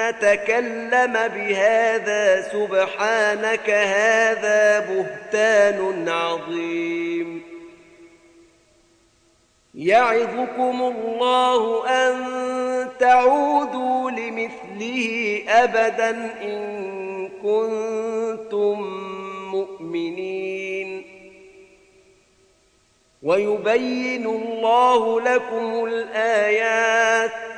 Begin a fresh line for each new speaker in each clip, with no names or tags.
نتكلم بهذا سبحانك هذا بهتان عظيم يعظكم الله أن تعودوا لمثله أبدا إن كنتم مؤمنين ويبين الله لكم الآيات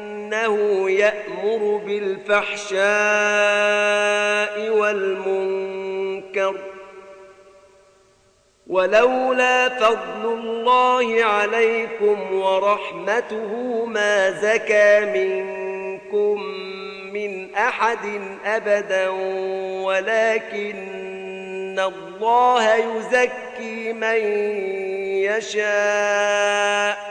إنه يأمر بالفحشاء والمنكر ولولا فضل الله عليكم ورحمته ما زكى منكم من أحد أبدا ولكن الله يزكي من يشاء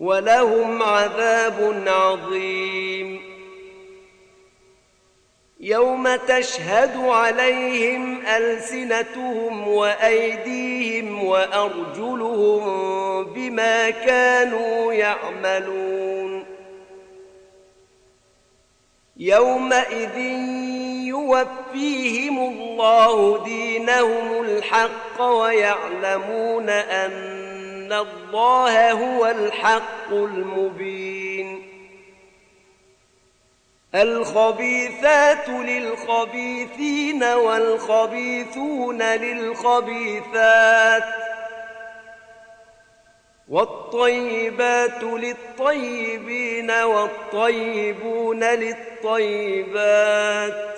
ولهم عذاب عظيم يوم تشهد عليهم ألسنتهم وأيديهم وأرجلهم بما كانوا يعملون يومئذ يوفيهم الله دينهم الحق ويعلمون أن إن الله هو الحق المبين الخبيثات للخبيثين والخبيثون للخبيثات والطيبات للطيبين والطيبون للطيبات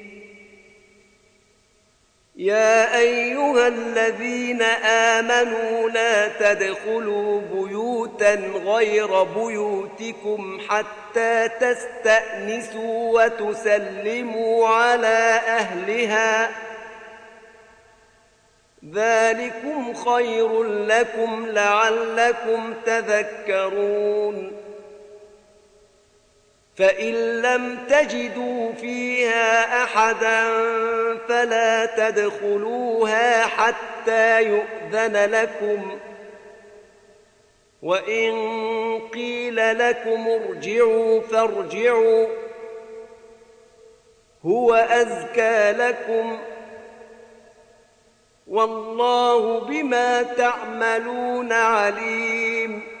يا ايها الذين امنوا لا تدخلوا بيوتا غير بيوتكم حتى تستانسوا وتسلموا على اهلها ذلكم خير لكم لعلكم تذكرون فان لم تجدوا فيها احدا فلا تدخلوها حتى يؤذن لكم وإن قيل لكم ارجعوا فارجعوا هو أزكى لكم والله بما تعملون عليم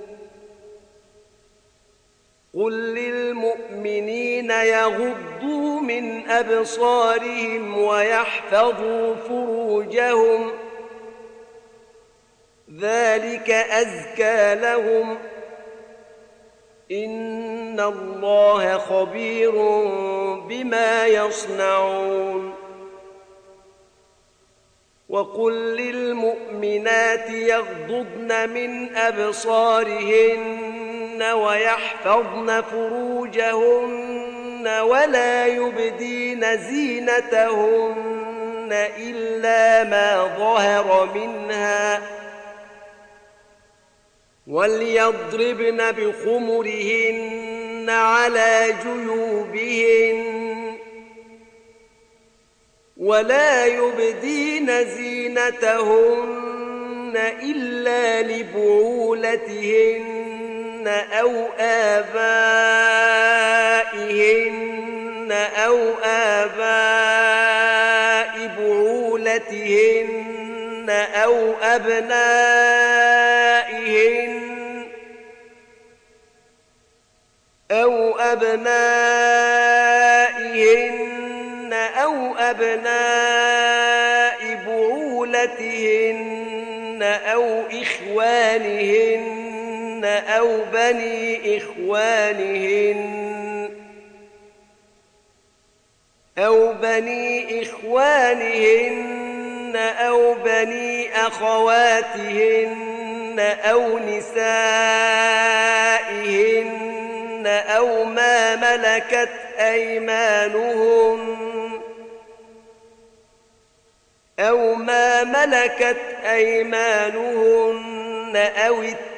قل للمؤمنين يغضوا من أبصارهم ويحفظوا فروجهم ذلك أزكى لهم إن الله خبير بما يصنعون وقل للمؤمنات يغضضن من أبصارهن ويحفظن فروجهن ولا يبدين زينتهن إلا ما ظهر منها وليضربن بخمرهن على جيوبهن ولا يبدين زينتهن إلا لبعولتهن أو آبائهن أو آباء بعولتهن أو أبنائهن أو أبنائهن أو أبناء بعولتهن أو إخوانهن أو بني إخوانهن أو بني إخوانهن أو بني أخواتهن أو نسائهن أو ما ملكت أيمانهم أو ما ملكت أيمانهن أو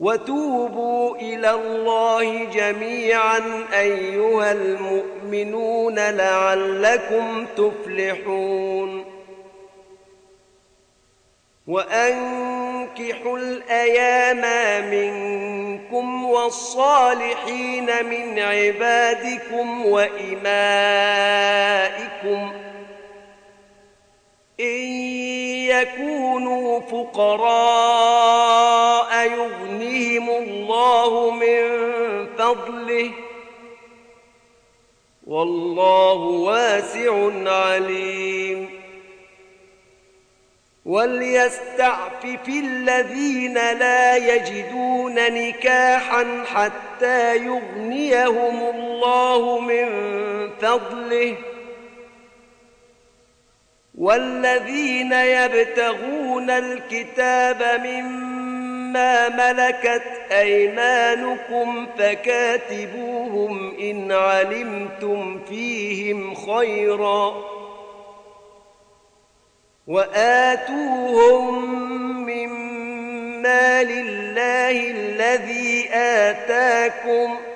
وتوبوا الى الله جميعا ايها المؤمنون لعلكم تفلحون وانكحوا الايام منكم والصالحين من عبادكم وامائكم ان يكونوا فقراء يغلقون الله من فضله والله واسع عليم وليستعفف الذين لا يجدون نكاحا حتى يغنيهم الله من فضله والذين يبتغون الكتاب مما ما ملكت أيمانكم فكاتبوهم إن علمتم فيهم خيرا وآتوهم مما لله الذي آتاكم ۖ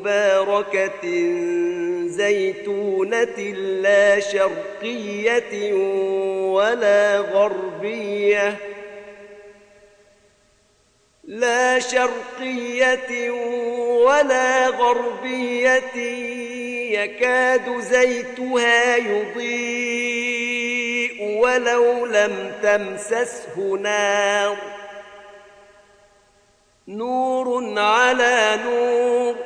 مباركة زيتونة لا شرقية ولا غربية لا شرقية ولا غربية يكاد زيتها يضيء ولو لم تمسسه نار نور على نور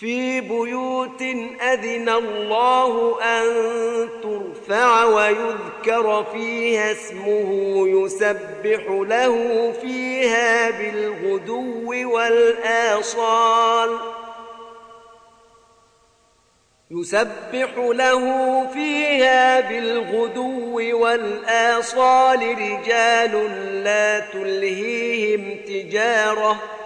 في بيوت أذن الله أن ترفع ويذكر فيها اسمه يسبح له فيها بالغدو والآصال يسبح له فيها بالغدو والآصال رجال لا تلهيهم تجاره ۖ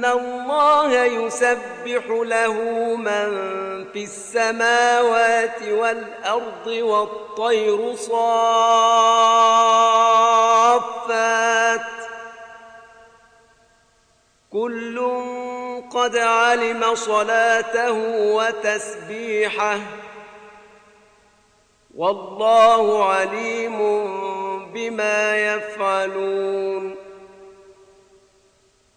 ان الله يسبح له من في السماوات والارض والطير صافات كل قد علم صلاته وتسبيحه والله عليم بما يفعلون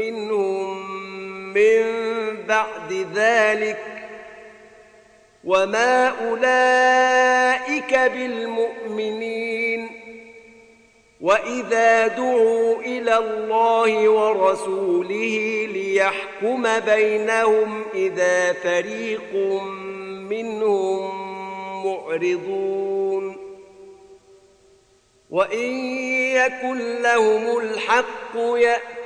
منهم من بعد ذلك وما أولئك بالمؤمنين وإذا دعوا إلى الله ورسوله ليحكم بينهم إذا فريق منهم معرضون وإن يكن لهم الحق يأتون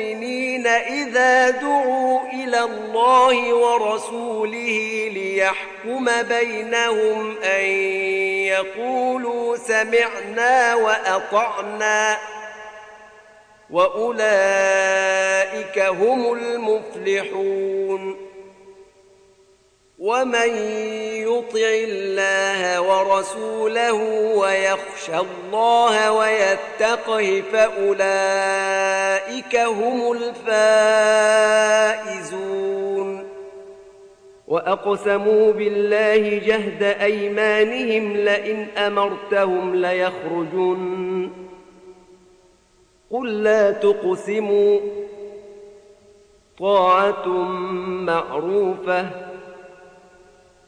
المؤمنين إذا دعوا إلى الله ورسوله ليحكم بينهم أن يقولوا سمعنا وأطعنا وأولئك هم المفلحون ومن يطع الله ورسوله ويخشى الله ويتقه فأولئك هم الفائزون وأقسموا بالله جهد أيمانهم لئن أمرتهم ليخرجون قل لا تقسموا طاعة معروفة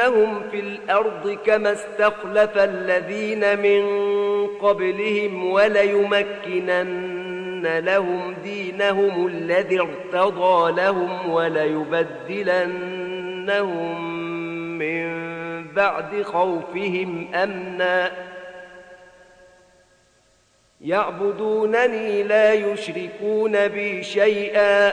لنستخلفنهم في الأرض كما استخلف الذين من قبلهم وليمكنن لهم دينهم الذي ارتضى لهم وليبدلنهم من بعد خوفهم أمنا يعبدونني لا يشركون بي شيئا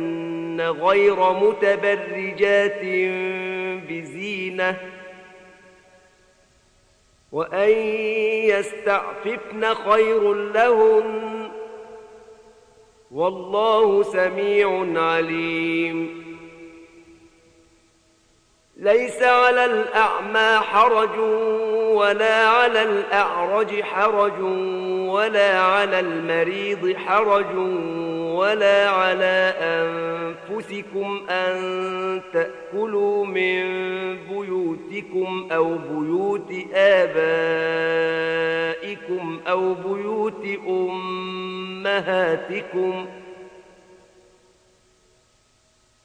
كن غير متبرجات بزينة وأن يستعففن خير لهن والله سميع عليم ليس على الأعمى حرج ولا على الأعرج حرج ولا على المريض حرج ولا على أنفسكم أن تأكلوا من بيوتكم أو بيوت آبائكم أو بيوت أمهاتكم ۖ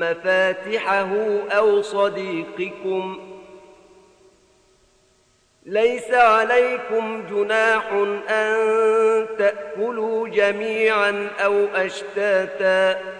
مفاتحه أو صديقكم ليس عليكم جناح أن تأكلوا جميعا أو أشتاتا